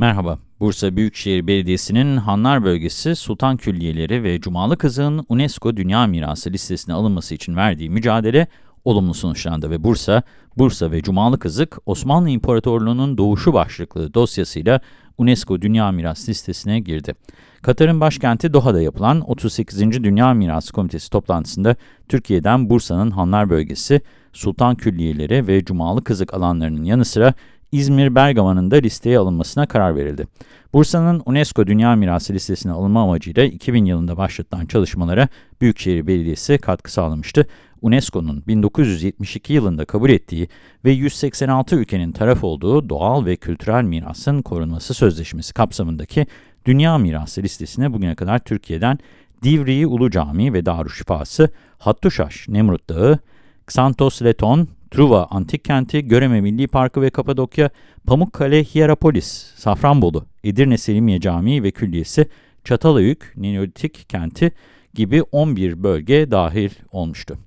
Merhaba, Bursa Büyükşehir Belediyesi'nin Hanlar Bölgesi Sultan Külliyeleri ve Cumalı Kızı'nın UNESCO Dünya Mirası listesine alınması için verdiği mücadele olumlu sonuçlandı ve Bursa, Bursa ve Cumalı Kızık Osmanlı İmparatorluğu'nun doğuşu başlıklı dosyasıyla UNESCO Dünya Mirası listesine girdi. Katar'ın başkenti Doha'da yapılan 38. Dünya Mirası Komitesi toplantısında Türkiye'den Bursa'nın Hanlar Bölgesi, Sultan Külliyeleri ve Cumalı Kızık alanlarının yanı sıra İzmir Bergama'nın da listeye alınmasına karar verildi. Bursa'nın UNESCO Dünya Mirası listesine alınma amacıyla 2000 yılında başlatılan çalışmalara Büyükşehir Belediyesi katkı sağlamıştı. UNESCO'nun 1972 yılında kabul ettiği ve 186 ülkenin taraf olduğu doğal ve kültürel mirasın korunması sözleşmesi kapsamındaki Dünya Mirası listesine bugüne kadar Türkiye'den Divriği Ulu Camii ve Darüşşifası, Hattuşaş, Nemrut Dağı, Xantos Leton, Truva Antik Kenti, Göreme Milli Parkı ve Kapadokya, Pamukkale, Hierapolis, Safranbolu, Edirne Selimiye Camii ve Külliyesi, Çatalhöyük, Neolitik Kenti gibi 11 bölge dahil olmuştu.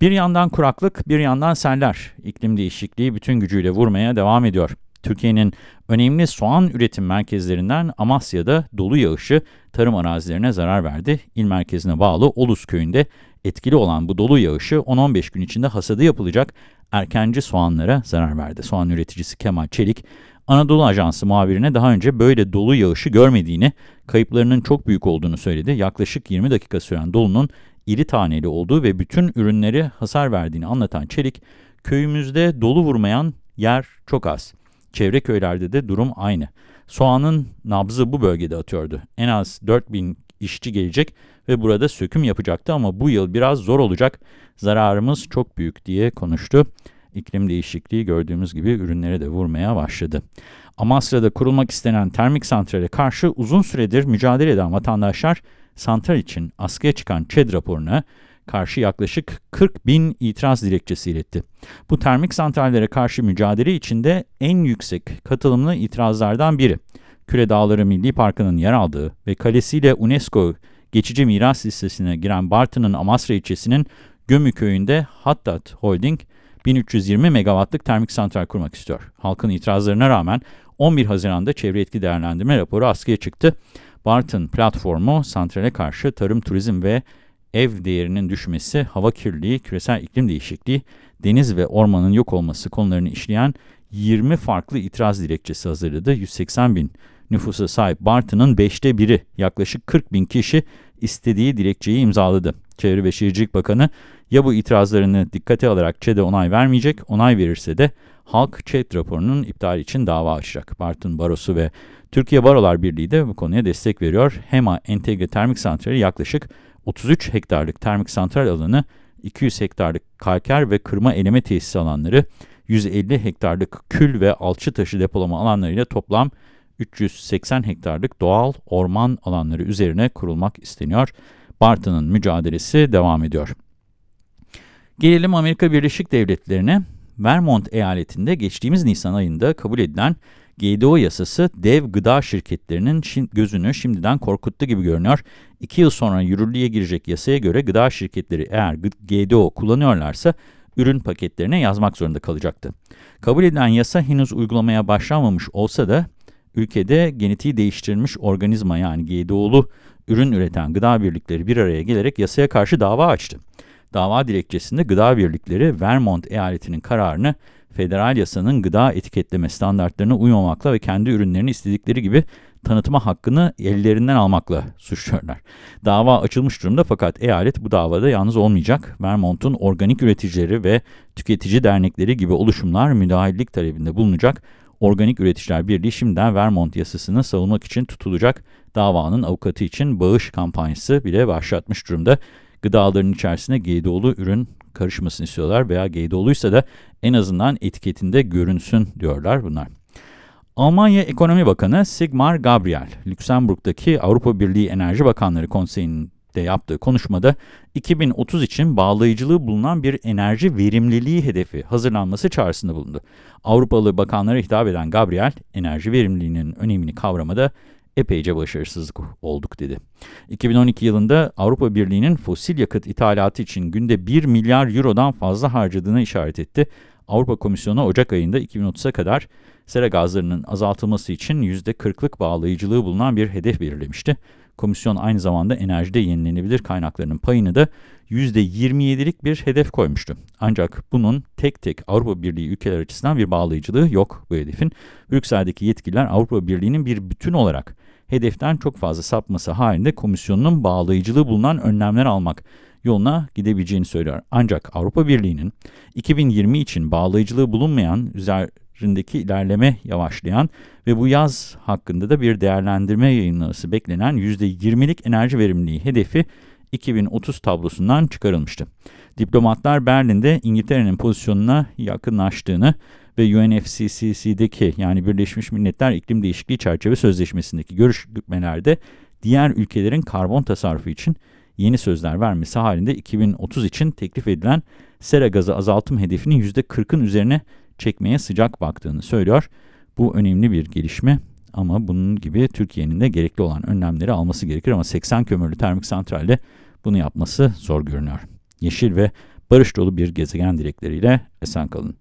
Bir yandan kuraklık, bir yandan seller. İklim değişikliği bütün gücüyle vurmaya devam ediyor. Türkiye'nin önemli soğan üretim merkezlerinden Amasya'da dolu yağışı tarım arazilerine zarar verdi. İl merkezine bağlı Olus köyünde etkili olan bu dolu yağışı 10-15 gün içinde hasadı yapılacak erkenci soğanlara zarar verdi. Soğan üreticisi Kemal Çelik, Anadolu Ajansı muhabirine daha önce böyle dolu yağışı görmediğini, kayıplarının çok büyük olduğunu söyledi. Yaklaşık 20 dakika süren dolunun iri taneli olduğu ve bütün ürünleri hasar verdiğini anlatan Çelik, köyümüzde dolu vurmayan yer çok az. Çevre köylerde de durum aynı. Soğanın nabzı bu bölgede atıyordu. En az 4000 işçi gelecek ve burada söküm yapacaktı ama bu yıl biraz zor olacak. Zararımız çok büyük diye konuştu. İklim değişikliği gördüğümüz gibi ürünlere de vurmaya başladı. Amasra'da kurulmak istenen termik santrale karşı uzun süredir mücadele eden vatandaşlar santral için askıya çıkan ÇED raporuna karşı yaklaşık 40 bin itiraz dilekçesi iletti. Bu termik santrallere karşı mücadele içinde en yüksek katılımlı itirazlardan biri. Küre Dağları Milli Parkı'nın yer aldığı ve kalesiyle UNESCO geçici miras listesine giren Bartın'ın Amasra ilçesinin Gömü köyünde Hattat Holding 1320 megawattlık termik santral kurmak istiyor. Halkın itirazlarına rağmen 11 Haziran'da çevre etki değerlendirme raporu askıya çıktı. Bartın platformu santrale karşı tarım, turizm ve ev değerinin düşmesi, hava kirliliği, küresel iklim değişikliği, deniz ve ormanın yok olması konularını işleyen 20 farklı itiraz dilekçesi hazırladı. 180 bin nüfusa sahip Bartın'ın 5'te biri yaklaşık 40 bin kişi istediği dilekçeyi imzaladı. Çevre ve Şehircilik Bakanı ya bu itirazlarını dikkate alarak ÇED'e onay vermeyecek, onay verirse de halk ÇED raporunun iptali için dava açacak. Bartın Barosu ve Türkiye Barolar Birliği de bu konuya destek veriyor. HEMA Entegre Termik Santrali yaklaşık 33 hektarlık termik santral alanı, 200 hektarlık kalker ve kırma eleme tesisi alanları, 150 hektarlık kül ve alçı taşı depolama alanlarıyla toplam 380 hektarlık doğal orman alanları üzerine kurulmak isteniyor. Bartın'ın mücadelesi devam ediyor. Gelelim Amerika Birleşik Devletleri'ne. Vermont eyaletinde geçtiğimiz Nisan ayında kabul edilen GDO yasası dev gıda şirketlerinin gözünü şimdiden korkuttu gibi görünüyor. İki yıl sonra yürürlüğe girecek yasaya göre gıda şirketleri eğer GDO kullanıyorlarsa ürün paketlerine yazmak zorunda kalacaktı. Kabul edilen yasa henüz uygulamaya başlanmamış olsa da ülkede genetiği değiştirilmiş organizma yani GDO'lu ürün üreten gıda birlikleri bir araya gelerek yasaya karşı dava açtı. Dava dilekçesinde gıda birlikleri Vermont eyaletinin kararını federal yasanın gıda etiketleme standartlarına uymamakla ve kendi ürünlerini istedikleri gibi tanıtma hakkını ellerinden almakla suçluyorlar. Dava açılmış durumda fakat eyalet bu davada yalnız olmayacak. Vermont'un organik üreticileri ve tüketici dernekleri gibi oluşumlar müdahillik talebinde bulunacak. Organik Üreticiler Birliği şimdiden Vermont yasasını savunmak için tutulacak davanın avukatı için bağış kampanyası bile başlatmış durumda. Gıdaların içerisine GDO'lu ürün karışmasını istiyorlar veya GDO'luysa da en azından etiketinde görünsün diyorlar bunlar. Almanya Ekonomi Bakanı Sigmar Gabriel, Lüksemburg'daki Avrupa Birliği Enerji Bakanları Konseyi'nde yaptığı konuşmada 2030 için bağlayıcılığı bulunan bir enerji verimliliği hedefi hazırlanması çağrısında bulundu. Avrupalı bakanlara hitap eden Gabriel, enerji verimliliğinin önemini kavramada epeyce başarısızlık olduk dedi. 2012 yılında Avrupa Birliği'nin fosil yakıt ithalatı için günde 1 milyar eurodan fazla harcadığını işaret etti. Avrupa Komisyonu Ocak ayında 2030'a kadar sera gazlarının azaltılması için %40'lık bağlayıcılığı bulunan bir hedef belirlemişti. Komisyon aynı zamanda enerjide yenilenebilir kaynaklarının payını da %27'lik bir hedef koymuştu. Ancak bunun tek tek Avrupa Birliği ülkeler açısından bir bağlayıcılığı yok bu hedefin. Brüksel'deki yetkililer Avrupa Birliği'nin bir bütün olarak hedeften çok fazla sapması halinde komisyonun bağlayıcılığı bulunan önlemler almak yoluna gidebileceğini söylüyor. Ancak Avrupa Birliği'nin 2020 için bağlayıcılığı bulunmayan üzerindeki ilerleme yavaşlayan ve bu yaz hakkında da bir değerlendirme yayınlaması beklenen %20'lik enerji verimliliği hedefi 2030 tablosundan çıkarılmıştı. Diplomatlar Berlin'de İngiltere'nin pozisyonuna yakınlaştığını ve UNFCCC'deki yani Birleşmiş Milletler İklim Değişikliği Çerçeve Sözleşmesi'ndeki görüşmelerde diğer ülkelerin karbon tasarrufu için yeni sözler vermesi halinde 2030 için teklif edilen sera gazı azaltım hedefinin %40'ın üzerine çekmeye sıcak baktığını söylüyor. Bu önemli bir gelişme ama bunun gibi Türkiye'nin de gerekli olan önlemleri alması gerekir ama 80 kömürlü termik santralle bunu yapması zor görünüyor. Yeşil ve barış dolu bir gezegen dilekleriyle esen kalın.